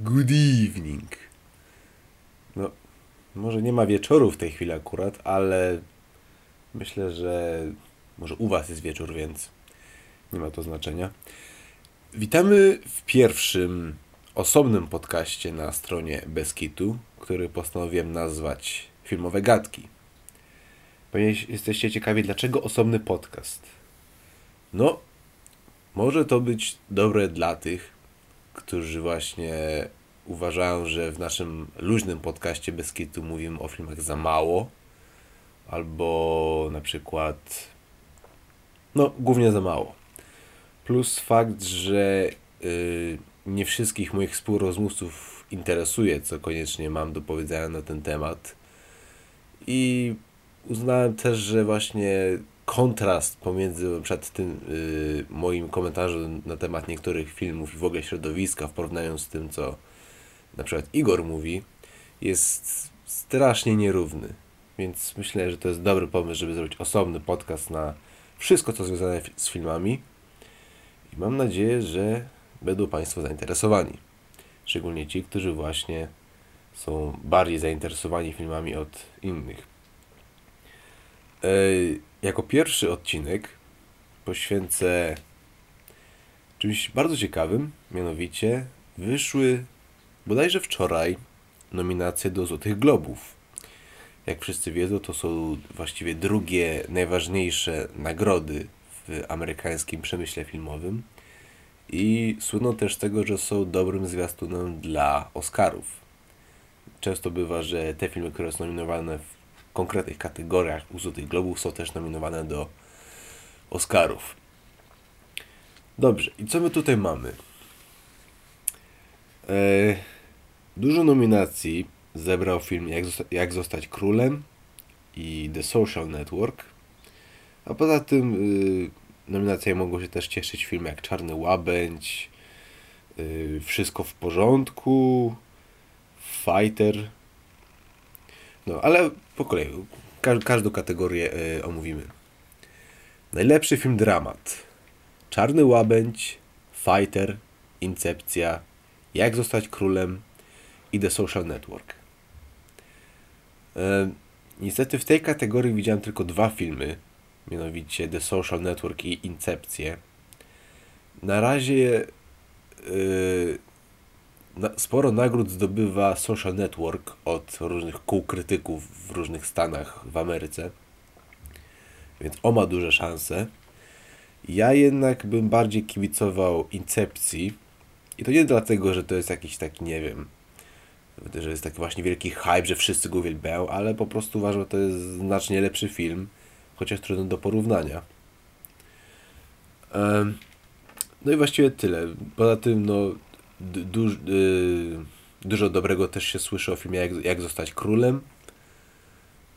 Good evening. No, może nie ma wieczoru w tej chwili akurat, ale myślę, że może u Was jest wieczór, więc nie ma to znaczenia. Witamy w pierwszym osobnym podcaście na stronie Beskitu, który postanowiłem nazwać Filmowe Gadki. Ponieważ jesteście ciekawi, dlaczego osobny podcast? No, może to być dobre dla tych, którzy właśnie uważają, że w naszym luźnym podcaście Beskitu mówimy o filmach za mało, albo na przykład, no, głównie za mało. Plus fakt, że yy, nie wszystkich moich współrozmówców interesuje, co koniecznie mam do powiedzenia na ten temat. I uznałem też, że właśnie kontrast pomiędzy przed tym yy, moim komentarzem na temat niektórych filmów i w ogóle środowiska w porównaniu z tym, co na przykład Igor mówi, jest strasznie nierówny. Więc myślę, że to jest dobry pomysł, żeby zrobić osobny podcast na wszystko, co związane z filmami. I mam nadzieję, że będą Państwo zainteresowani. Szczególnie ci, którzy właśnie są bardziej zainteresowani filmami od innych. Jako pierwszy odcinek poświęcę czymś bardzo ciekawym, mianowicie wyszły bodajże wczoraj nominacje do Złotych Globów. Jak wszyscy wiedzą, to są właściwie drugie najważniejsze nagrody w amerykańskim przemyśle filmowym i słyną też z tego, że są dobrym zwiastunem dla Oscarów. Często bywa, że te filmy, które są nominowane w konkretnych kategoriach u Złotych Globów są też nominowane do Oscarów. Dobrze, i co my tutaj mamy? Eee, dużo nominacji zebrał film Jak, zosta Jak zostać królem i The Social Network. A poza tym yy, nominacje mogą się też cieszyć filmy jak Czarny Łabędź, yy, Wszystko w porządku, Fighter. No, ale po kolei, Każ każdą kategorię yy, omówimy. Najlepszy film dramat. Czarny Łabędź, Fighter, Incepcja, Jak zostać królem i The Social Network. E, niestety w tej kategorii widziałem tylko dwa filmy, mianowicie The Social Network i Incepcję. Na razie na, sporo nagród zdobywa Social Network od różnych kół krytyków w różnych stanach w Ameryce, więc on ma duże szanse. Ja jednak bym bardziej kibicował Incepcji i to nie dlatego, że to jest jakiś taki, nie wiem, że jest taki właśnie wielki hype, że wszyscy go uwielbiają, ale po prostu uważam, że to jest znacznie lepszy film, chociaż trudno do porównania. No i właściwie tyle. Poza tym, no, du y, dużo dobrego też się słyszy o filmie jak, jak zostać królem,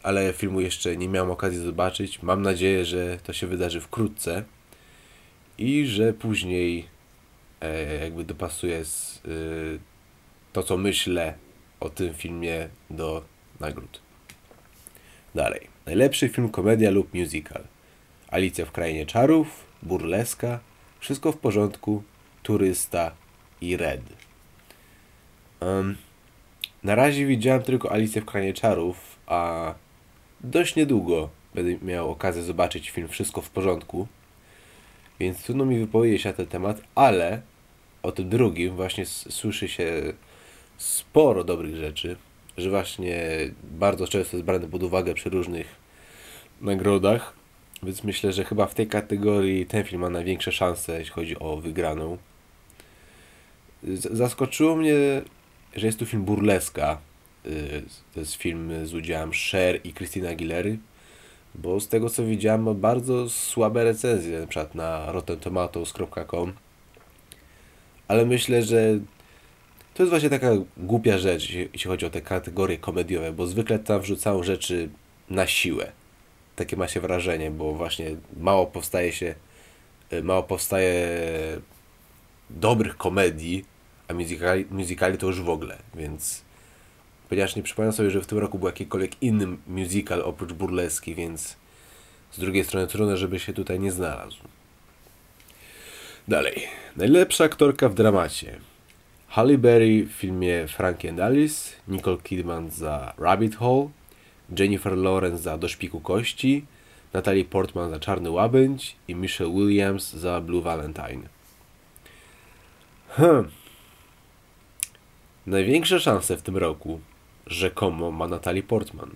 ale filmu jeszcze nie miałem okazji zobaczyć. Mam nadzieję, że to się wydarzy wkrótce i że później e, jakby dopasuje z, y, to, co myślę o tym filmie do nagród. Dalej. Najlepszy film komedia lub musical. Alicja w Krainie Czarów, Burleska, Wszystko w porządku, Turysta i Red. Um, na razie widziałem tylko Alicję w Krainie Czarów, a dość niedługo będę miał okazję zobaczyć film Wszystko w porządku, więc trudno mi wypowiedzieć na ten temat, ale o tym drugim właśnie słyszy się sporo dobrych rzeczy, że właśnie bardzo często jest brany pod uwagę przy różnych nagrodach, więc myślę, że chyba w tej kategorii ten film ma największe szanse, jeśli chodzi o wygraną. Zaskoczyło mnie, że jest tu film Burleska. Y, to jest film z udziałem Cher i Christina Aguilery, bo z tego co widziałem ma bardzo słabe recenzje, na przykład na rottentomatoes.com ale myślę, że to jest właśnie taka głupia rzecz, jeśli chodzi o te kategorie komediowe, bo zwykle tam wrzucają rzeczy na siłę. Takie ma się wrażenie, bo właśnie mało powstaje się, e, mało powstaje dobrych komedii, a musicali, musicali to już w ogóle, więc ponieważ nie przypominam sobie, że w tym roku był jakikolwiek inny musical oprócz burleski, więc z drugiej strony trudno, żeby się tutaj nie znalazł. Dalej. Najlepsza aktorka w dramacie. Halle Berry w filmie Frankie and Alice, Nicole Kidman za Rabbit Hole, Jennifer Lawrence za Do szpiku kości, Natalie Portman za Czarny Łabędź i Michelle Williams za Blue Valentine. Hmm. Największe szanse w tym roku rzekomo ma Natalie Portman.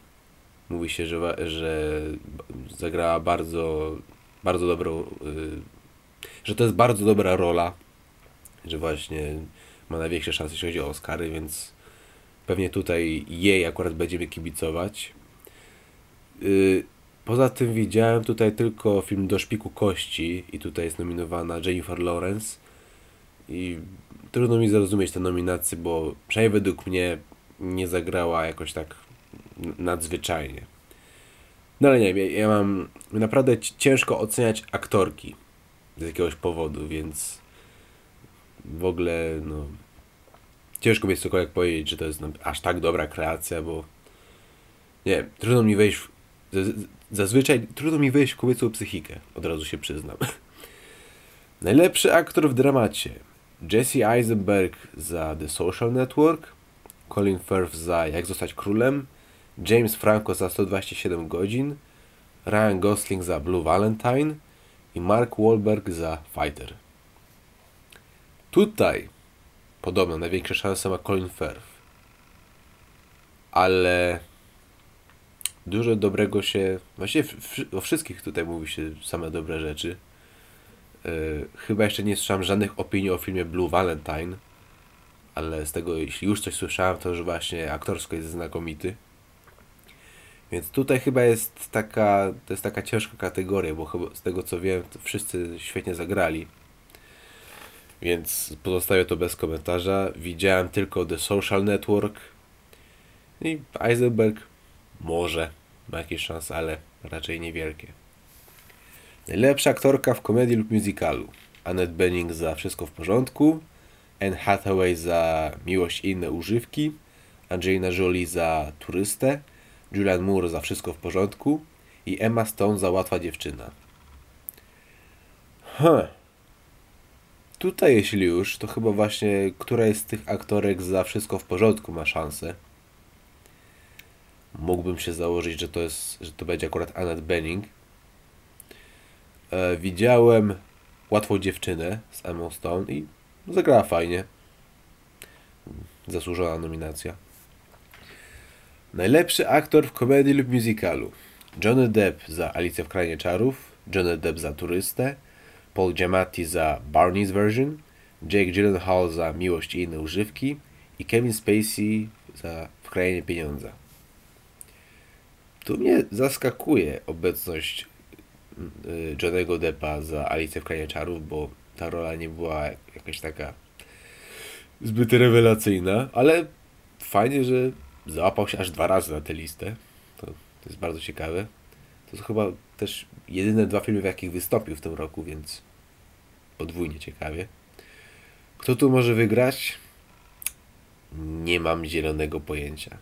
Mówi się, że, że zagrała bardzo, bardzo dobrą, yy, że to jest bardzo dobra rola, że właśnie ma największe szanse, jeśli chodzi o Oscary, więc pewnie tutaj jej akurat będziemy kibicować. Yy, poza tym widziałem tutaj tylko film Do szpiku kości i tutaj jest nominowana Jennifer Lawrence i trudno mi zrozumieć te nominacje, bo przynajmniej według mnie nie zagrała jakoś tak nadzwyczajnie. No ale nie wiem, ja, ja mam naprawdę ciężko oceniać aktorki z jakiegoś powodu, więc w ogóle no ciężko mi jest cokolwiek powiedzieć, że to jest no, aż tak dobra kreacja, bo nie wiem, trudno mi wejść w, zazwyczaj trudno mi wejść w kobiecą psychikę, od razu się przyznam. Najlepszy aktor w dramacie Jesse Eisenberg za The Social Network, Colin Firth za Jak zostać królem, James Franco za 127 godzin, Ryan Gosling za Blue Valentine i Mark Wahlberg za Fighter. Tutaj podobno największe szanse ma Colin Firth. Ale dużo dobrego się. Właściwie o wszystkich tutaj mówi się same dobre rzeczy. Yy, chyba jeszcze nie słyszałem żadnych opinii o filmie Blue Valentine, ale z tego, jeśli już coś słyszałem, to że właśnie aktorsko jest znakomity. Więc tutaj chyba jest taka, to jest taka ciężka kategoria, bo chyba z tego co wiem, wszyscy świetnie zagrali. Więc pozostawię to bez komentarza. Widziałem tylko The Social Network i Eisenberg może ma jakieś szanse, ale raczej niewielkie. Najlepsza aktorka w komedii lub musicalu. Annette Bening za Wszystko w porządku, Anne Hathaway za Miłość i inne używki, Angelina Jolie za Turystę, Julian Moore za Wszystko w porządku i Emma Stone za Łatwa dziewczyna. Huh. Tutaj jeśli już, to chyba właśnie któraś z tych aktorek za Wszystko w porządku ma szansę. Mógłbym się założyć, że to jest, że to będzie akurat Annette Bening, e, widziałem Łatwą dziewczynę z Emma Stone i zagrała fajnie. Zasłużona nominacja. Najlepszy aktor w komedii lub musicalu. Johnny Depp za Alicję w Krainie Czarów, Johnny Depp za Turystę, Paul Giamatti za Barney's Version, Jake Gyllenhaal za Miłość i inne używki i Kevin Spacey za W Krainie Pieniądza. Tu mnie zaskakuje obecność Johnego Deppa za Alicję w Krainie Czarów, bo ta rola nie była jakaś taka zbyt rewelacyjna, ale fajnie, że załapał się aż dwa razy na tę listę. To, to jest bardzo ciekawe. To są chyba też jedyne dwa filmy, w jakich wystąpił w tym roku, więc podwójnie ciekawie. Kto tu może wygrać? Nie mam zielonego pojęcia.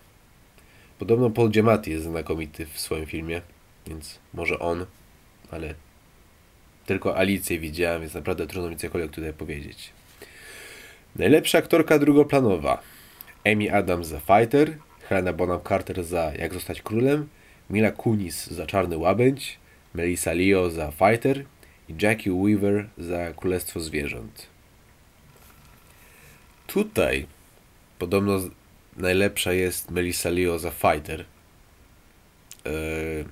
Podobno Paul Giamatti jest znakomity w swoim filmie, więc może on ale tylko Alicję widziałem, więc naprawdę trudno mi cokolwiek tutaj powiedzieć. Najlepsza aktorka drugoplanowa. Amy Adams za Fighter, Helena Bonham Carter za Jak zostać królem, Mila Kunis za Czarny Łabędź, Melissa Leo za Fighter i Jackie Weaver za Królestwo Zwierząt. Tutaj podobno najlepsza jest Melissa Leo za Fighter. Yy,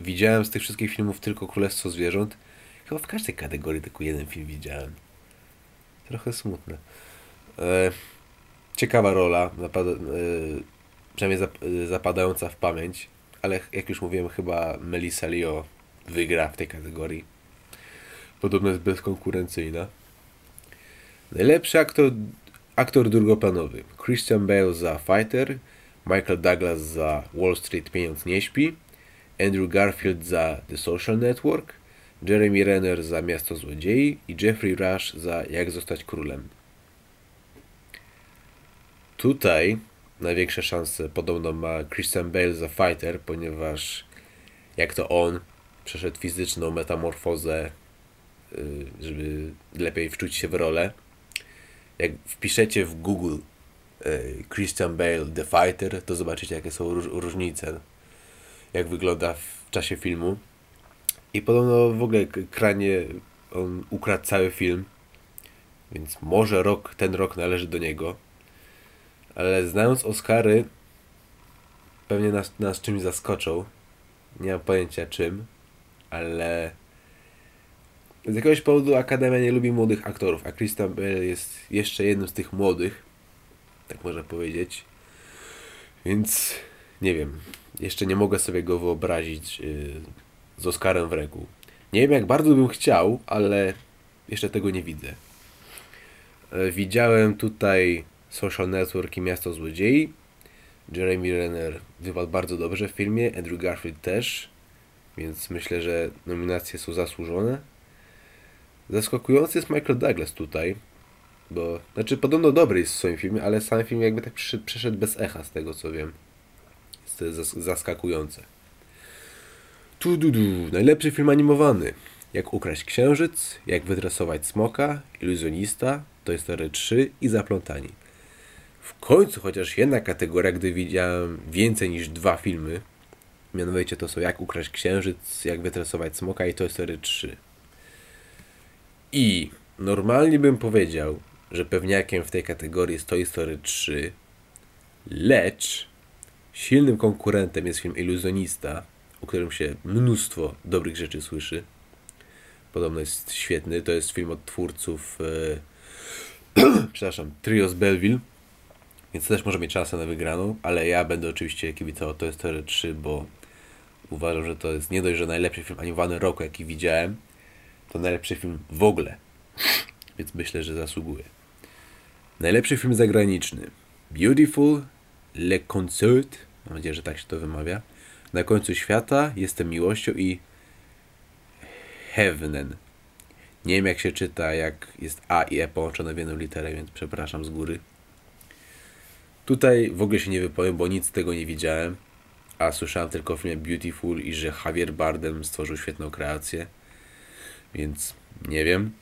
widziałem z tych wszystkich filmów tylko Królestwo Zwierząt. Chyba w każdej kategorii tylko jeden film widziałem. Trochę smutne. E, ciekawa rola, zapada, e, przynajmniej zap, e, zapadająca w pamięć, ale jak już mówiłem, chyba Melissa Leo wygra w tej kategorii. Podobno jest bezkonkurencyjna. Najlepszy aktor, aktor drugoplanowy. Christian Bale za Fighter, Michael Douglas za Wall Street Pieniądz nie śpi, Andrew Garfield za The Social Network, Jeremy Renner za Miasto Złodziei i Jeffrey Rush za Jak zostać królem. Tutaj największe szanse podobno ma Christian Bale za Fighter, ponieważ jak to on przeszedł fizyczną metamorfozę, y, żeby lepiej wczuć się w rolę. jak wpiszecie w Google y, Christian Bale The Fighter, to zobaczycie jakie są róż różnice, jak wygląda w czasie filmu. I podobno w ogóle kranie on ukradł cały film, więc może rok, ten rok należy do niego. Ale znając Oscary, pewnie nas, nas czymś zaskoczą. Nie mam pojęcia czym, ale z jakiegoś powodu Akademia nie lubi młodych aktorów, a Christian Bale jest jeszcze jednym z tych młodych, tak można powiedzieć. Więc nie wiem, jeszcze nie mogę sobie go wyobrazić yy, z Oscarem w ręku. Nie wiem jak bardzo bym chciał, ale jeszcze tego nie widzę. Yy, widziałem tutaj Social Network i Miasto Złodziei. Jeremy Renner wypadł bardzo dobrze w filmie, Andrew Garfield też, więc myślę, że nominacje są zasłużone. Zaskakujący jest Michael Douglas tutaj, bo, znaczy podobno dobry jest w swoim filmie, ale sam film jakby tak przyszedł bez echa z tego co wiem. Jest to zaskakujące. Tu du, du, najlepszy film animowany. Jak ukraść księżyc, jak wytresować smoka, iluzjonista, Toy Story 3 i zaplątani. W końcu chociaż jedna kategoria, gdy widziałem więcej niż dwa filmy. Mianowicie to są Jak ukraść księżyc, Jak wytresować smoka i Toy Story 3. I normalnie bym powiedział, że pewniakiem w tej kategorii jest Toy Story 3, lecz silnym konkurentem jest film Iluzjonista, o którym się mnóstwo dobrych rzeczy słyszy. Podobno jest świetny. To jest film od twórców e, przepraszam, Trio z Belleville. Więc też może mieć szansę na wygraną, ale ja będę oczywiście kibicował Toy Story 3, bo uważam, że to jest nie dość, że najlepszy film animowany roku, jaki widziałem, to najlepszy film w ogóle. Więc myślę, że zasługuje. Najlepszy film zagraniczny. Beautiful, Le Concert, mam nadzieję, że tak się to wymawia. Na końcu świata, Jestem miłością i Heaven. Nie wiem jak się czyta, jak jest A i E połączone w jedną literę, więc przepraszam z góry. Tutaj w ogóle się nie wypowiem, bo nic z tego nie widziałem, a słyszałem tylko o filmie Beautiful i że Javier Bardem stworzył świetną kreację, więc nie wiem.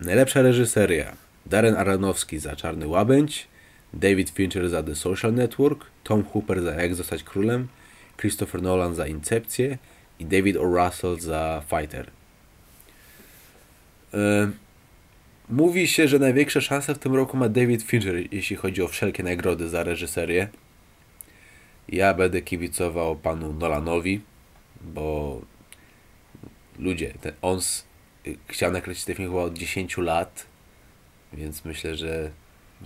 Najlepsza reżyseria. Darren Aronofsky za Czarny Łabędź, David Fincher za The Social Network, Tom Hooper za Jak zostać królem, Christopher Nolan za Incepcję i David O. Russell za Fighter. Yy, Mówi się, że największe szanse w tym roku ma David Fincher, jeśli chodzi o wszelkie nagrody za reżyserię. Ja będę kibicował panu Nolanowi, bo ludzie, on chciał nakręcić ten film chyba od 10 lat, więc myślę, że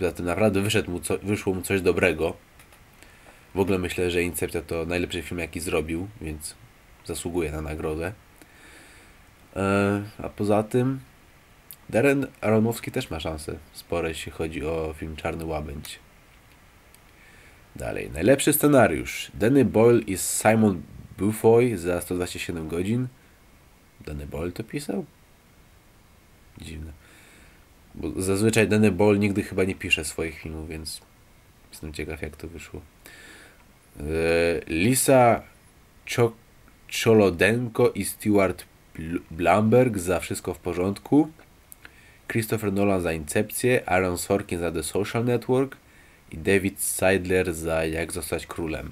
za tym naprawdę wyszedł mu co, wyszło mu coś dobrego. W ogóle myślę, że Incepcja to najlepszy film, jaki zrobił, więc zasługuje na nagrodę. E, a poza tym Darren Aronowski też ma szansę spore, jeśli chodzi o film Czarny Łabędź. Dalej. Najlepszy scenariusz. Danny Boyle i Simon Bufoy za 127 godzin. Danny Boyle to pisał? Dziwne. Bo zazwyczaj Danny Boyle nigdy chyba nie pisze swoich filmów, więc jestem ciekaw jak to wyszło. E, Lisa Cholodenko i Stuart Blumberg za Wszystko w porządku. Christopher Nolan za Incepcję, Aaron Sorkin za The Social Network i David Seidler za Jak zostać królem.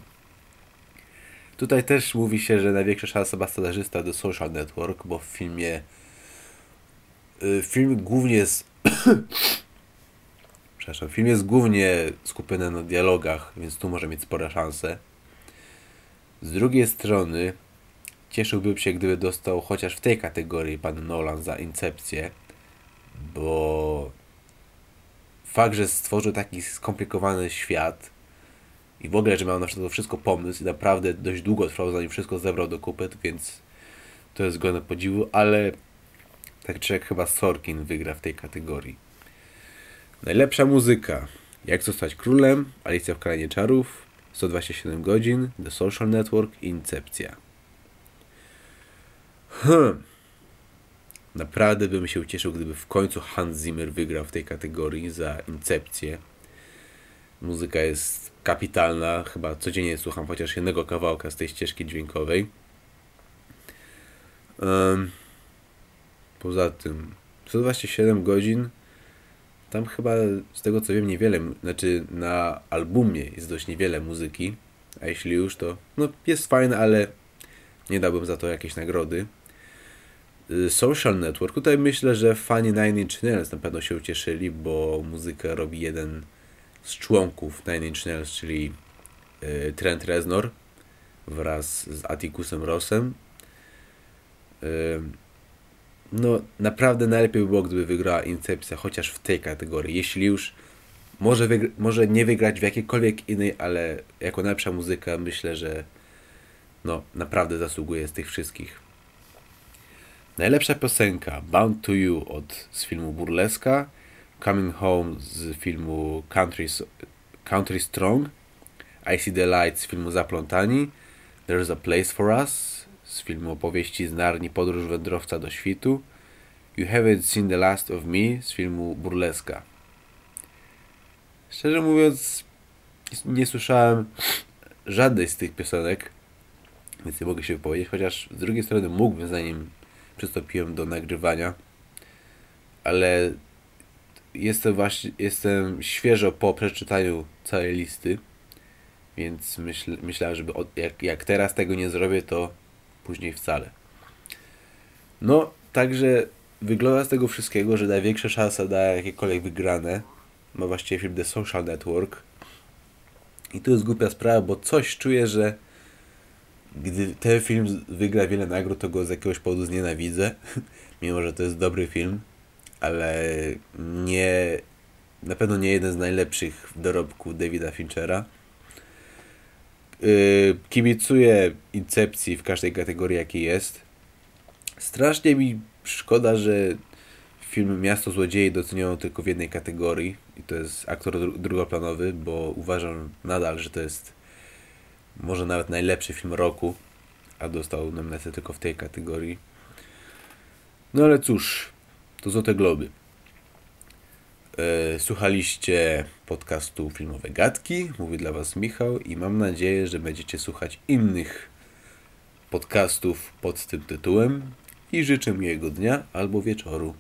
Tutaj też mówi się, że największa szansa ma scenarzysta The Social Network, bo w filmie y, film głównie jest przepraszam, film jest głównie skupiony na dialogach, więc tu może mieć spore szanse. Z drugiej strony cieszyłbym się, gdyby dostał chociaż w tej kategorii pan Nolan za Incepcję, bo fakt, że stworzył taki skomplikowany świat i w ogóle, że miał na to wszystko pomysł i naprawdę dość długo trwało, zanim wszystko zebrał do kupy, więc to jest godne podziwu, ale tak czy jak chyba Sorkin wygra w tej kategorii. Najlepsza muzyka. Jak zostać królem? Alicja w Krainie Czarów. 127 godzin. The Social Network. Incepcja. Hmm. Naprawdę bym się ucieszył, gdyby w końcu Hans Zimmer wygrał w tej kategorii za Incepcję. Muzyka jest kapitalna, chyba codziennie słucham chociaż jednego kawałka z tej ścieżki dźwiękowej. Um, poza tym 127 godzin tam chyba z tego co wiem niewiele, znaczy na albumie jest dość niewiele muzyki, a jeśli już to no jest fajne, ale nie dałbym za to jakieś nagrody. Y, Social Network, tutaj myślę, że fani Nine Inch Nails na pewno się ucieszyli, bo muzykę robi jeden z członków Nine Inch Nails, czyli y, Trent Reznor wraz z Atticusem Rossem. No, naprawdę najlepiej by było, gdyby wygrała Incepcja, chociaż w tej kategorii. Jeśli już może, może nie wygrać w jakiejkolwiek innej, ale jako najlepsza muzyka myślę, że no, naprawdę zasługuje z tych wszystkich. Najlepsza piosenka Bound to You od, z filmu Burleska, Coming Home z filmu Country, Country Strong, I See the Light z filmu Zaplątani, There's a Place for Us z filmu opowieści z Narni Podróż wędrowca do świtu, You Haven't Seen the Last of Me z filmu Burleska. Szczerze mówiąc, nie słyszałem żadnej z tych piosenek, więc nie mogę się wypowiedzieć, chociaż z drugiej strony mógłbym zanim przystąpiłem do nagrywania, ale jestem właśnie, jestem świeżo po przeczytaniu całej listy, więc myśl, myślałem, że od, jak, jak teraz tego nie zrobię, to później wcale. No, także wygląda z tego wszystkiego, że największa szansa na jakiekolwiek wygrane ma właściwie film The Social Network. I tu jest głupia sprawa, bo coś czuję, że gdy ten film wygra wiele nagród, to go z jakiegoś powodu znienawidzę. Mimo, że to jest dobry film, ale nie. Na pewno nie jeden z najlepszych w dorobku Davida Finchera. Yy, kibicuję Incepcji w każdej kategorii, jakiej jest. Strasznie mi szkoda, że film Miasto Złodziei doceniono tylko w jednej kategorii i to jest aktor drugoplanowy, bo uważam nadal, że to jest może nawet najlepszy film roku, a dostał nominację tylko w tej kategorii. No ale cóż, to Złote Globy. E, słuchaliście podcastu Filmowe Gadki. Mówi dla Was Michał i mam nadzieję, że będziecie słuchać innych podcastów pod tym tytułem i życzę miłego dnia albo wieczoru.